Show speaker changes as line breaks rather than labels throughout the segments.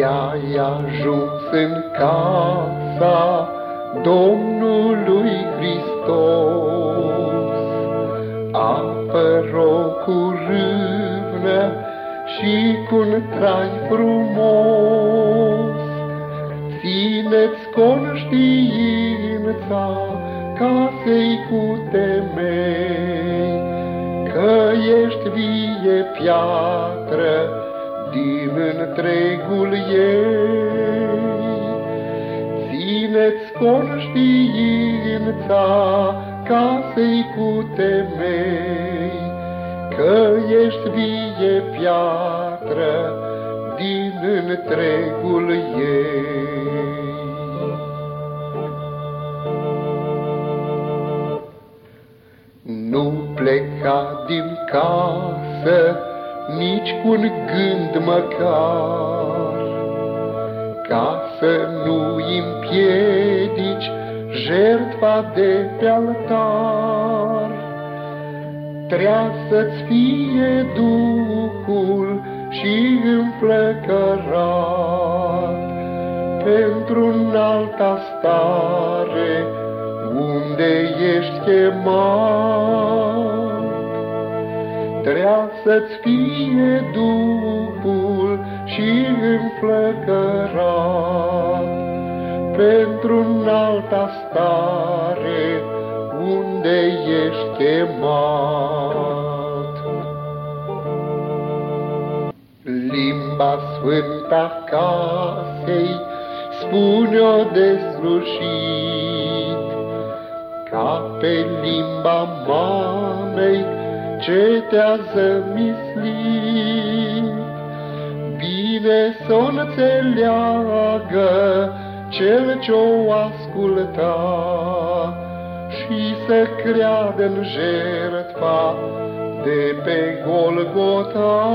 Te-ai ajuns în casa Domnului Hristos, apă cu râvnă și cu un trai frumos. Țineți conștiința casei cu temei, că ești vie piatră din întregul ei. Țineți conștiința casei cu temei, că ești vie piatră din întregul ei. Nu pleca din casă nici cu un gând măcar, ca să nu împiedici jertfa de pe altar. Trea să-ți fie Duhul și înflăcărat pentru un alta stare unde ești chemat. Trea să-ți fie Duhul și înflăcărat pentru un alta stare unde ești chemat. Limba sfânta casei spune-o de slușit, ca pe limba mamei ce te-a zămislit. Bine să o înțeleagă cel ce-o asculta și să creadă în jertfa de pe Golgota.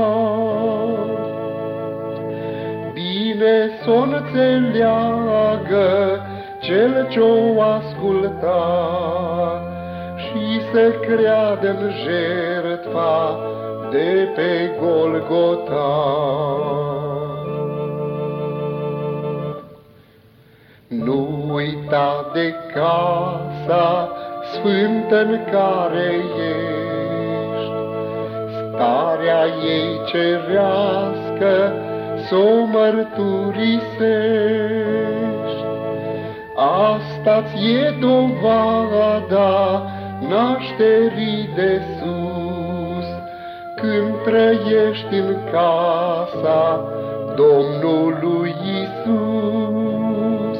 Bine să o înțeleagă cel ce-o asculta și să creadă în jertfa de pe Golgota. Nu uita de casa sfântă în care ești, starea ei cerească să o mărturisești. Asta-ți e dovada nașterii de sus, când trăiești în casa Domnului Isus.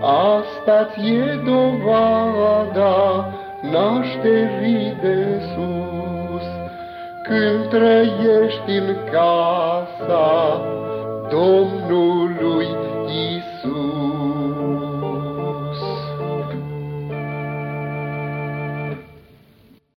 Asta-ți e dovada nașterii de sus, când trăiești în casa Domnului Isus.